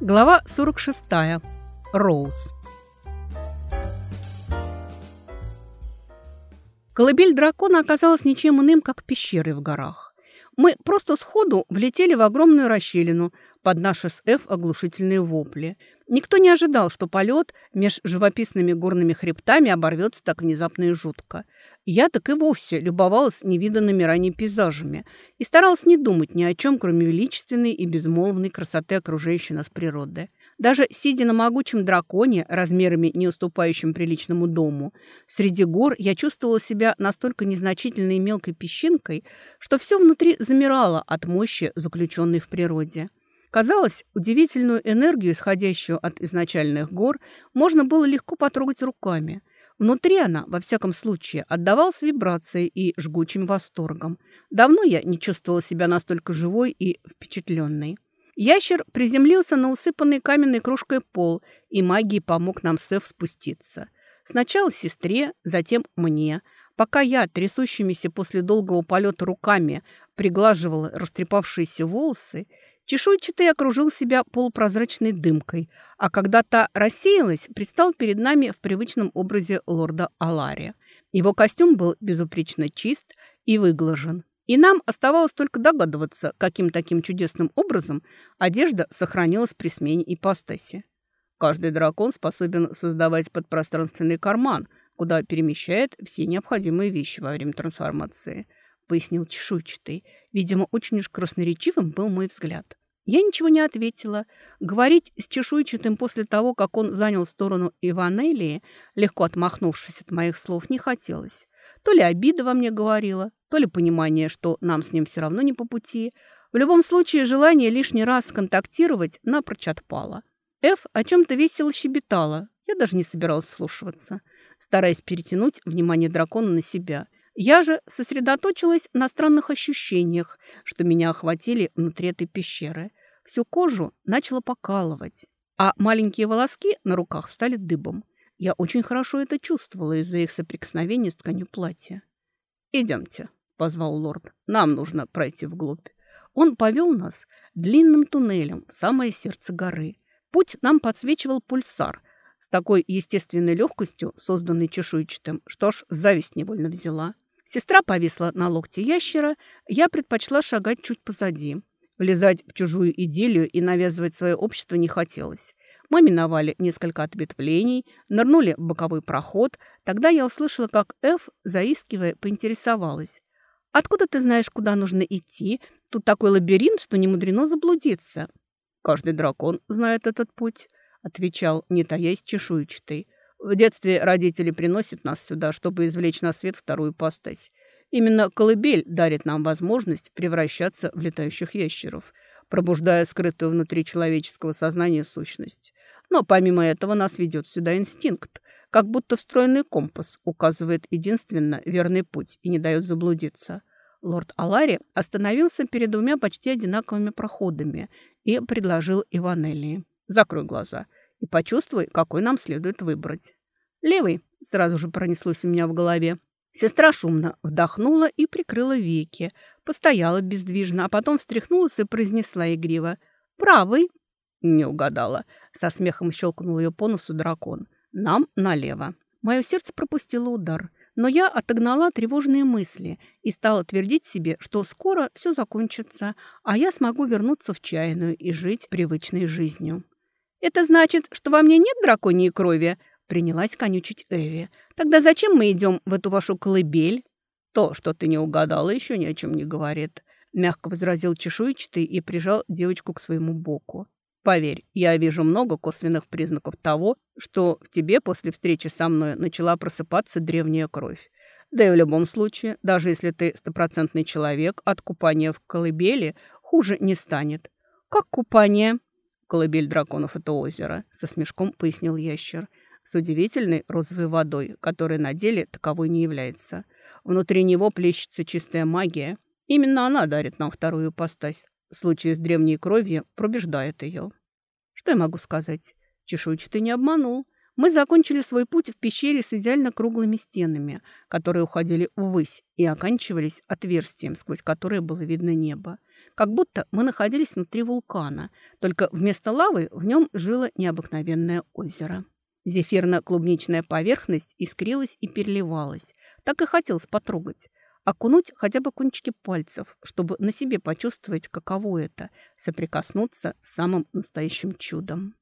Глава 46. Роуз. Колыбель дракона оказалась ничем иным, как пещерой в горах. Мы просто сходу влетели в огромную расщелину под наши с Ф оглушительные вопли. Никто не ожидал, что полет меж живописными горными хребтами оборвется так внезапно и жутко. Я так и вовсе любовалась невиданными ранее пейзажами и старалась не думать ни о чем, кроме величественной и безмолвной красоты окружающей нас природы. Даже сидя на могучем драконе, размерами не уступающем приличному дому, среди гор я чувствовала себя настолько незначительной и мелкой песчинкой, что все внутри замирало от мощи, заключенной в природе. Казалось, удивительную энергию, исходящую от изначальных гор, можно было легко потрогать руками – Внутри она, во всяком случае, отдавалась вибрацией и жгучим восторгом. Давно я не чувствовала себя настолько живой и впечатленной. Ящер приземлился на усыпанный каменной крошкой пол, и магией помог нам Сэф спуститься. Сначала сестре, затем мне. Пока я, трясущимися после долгого полета руками, приглаживала растрепавшиеся волосы, Чешуйчатый окружил себя полупрозрачной дымкой, а когда та рассеялась, предстал перед нами в привычном образе лорда Алари. Его костюм был безупречно чист и выглажен. И нам оставалось только догадываться, каким таким чудесным образом одежда сохранилась при смене ипостаси. Каждый дракон способен создавать подпространственный карман, куда перемещает все необходимые вещи во время трансформации, пояснил чешуйчатый. Видимо, очень уж красноречивым был мой взгляд. Я ничего не ответила. Говорить с чешуйчатым после того, как он занял сторону Иванелии, легко отмахнувшись от моих слов, не хотелось. То ли обида во мне говорила, то ли понимание, что нам с ним все равно не по пути. В любом случае, желание лишний раз сконтактировать напрочь отпало. Эф о чем-то весело щебетала. Я даже не собиралась вслушиваться, стараясь перетянуть внимание дракона на себя – я же сосредоточилась на странных ощущениях, что меня охватили внутри этой пещеры. Всю кожу начала покалывать, а маленькие волоски на руках стали дыбом. Я очень хорошо это чувствовала из-за их соприкосновения с тканью платья. «Идемте», — позвал лорд, — «нам нужно пройти вглубь». Он повел нас длинным туннелем в самое сердце горы. Путь нам подсвечивал пульсар, с такой естественной легкостью, созданный чешуйчатым, что аж зависть невольно взяла. Сестра повисла на локте ящера, я предпочла шагать чуть позади. Влезать в чужую идиллию и навязывать свое общество не хотелось. Мы миновали несколько ответвлений, нырнули в боковой проход. Тогда я услышала, как Эф, заискивая, поинтересовалась. «Откуда ты знаешь, куда нужно идти? Тут такой лабиринт, что не мудрено заблудиться». «Каждый дракон знает этот путь», — отвечал, не таясь чешуйчатый. В детстве родители приносят нас сюда, чтобы извлечь на свет вторую постать. Именно колыбель дарит нам возможность превращаться в летающих ящеров, пробуждая скрытую внутри человеческого сознания сущность. Но помимо этого нас ведет сюда инстинкт, как будто встроенный компас указывает единственно верный путь и не дает заблудиться. Лорд Алари остановился перед двумя почти одинаковыми проходами и предложил Иванелли. «Закрой глаза и почувствуй, какой нам следует выбрать. Левый сразу же пронеслось у меня в голове. Сестра шумно вдохнула и прикрыла веки, постояла бездвижно, а потом встряхнулась и произнесла игриво. «Правый!» Не угадала. Со смехом щелкнул ее по носу дракон. «Нам налево». Мое сердце пропустило удар, но я отогнала тревожные мысли и стала твердить себе, что скоро все закончится, а я смогу вернуться в чайную и жить привычной жизнью. «Это значит, что во мне нет драконьей крови?» Принялась конючить Эви. «Тогда зачем мы идем в эту вашу колыбель?» «То, что ты не угадала, еще ни о чем не говорит», мягко возразил чешуйчатый и прижал девочку к своему боку. «Поверь, я вижу много косвенных признаков того, что в тебе после встречи со мной начала просыпаться древняя кровь. Да и в любом случае, даже если ты стопроцентный человек, от купания в колыбели хуже не станет». «Как купание?» «Колыбель драконов — это озеро», — со смешком пояснил ящер. «С удивительной розовой водой, которая на деле таковой не является. Внутри него плещется чистая магия. Именно она дарит нам вторую ипостась. В случае с древней кровью пробеждает ее». Что я могу сказать? Чешуйчатый не обманул. Мы закончили свой путь в пещере с идеально круглыми стенами, которые уходили ввысь и оканчивались отверстием, сквозь которое было видно небо. как будто мы находились внутри вулкана, только вместо лавы в нем жило необыкновенное озеро. Зефирно-клубничная поверхность искрилась и переливалась. Так и хотелось потрогать. Окунуть хотя бы кончики пальцев, чтобы на себе почувствовать, каково это – соприкоснуться с самым настоящим чудом.